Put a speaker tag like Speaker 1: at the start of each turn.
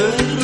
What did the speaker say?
Speaker 1: burn